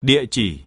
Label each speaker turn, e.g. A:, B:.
A: Địa chỉ.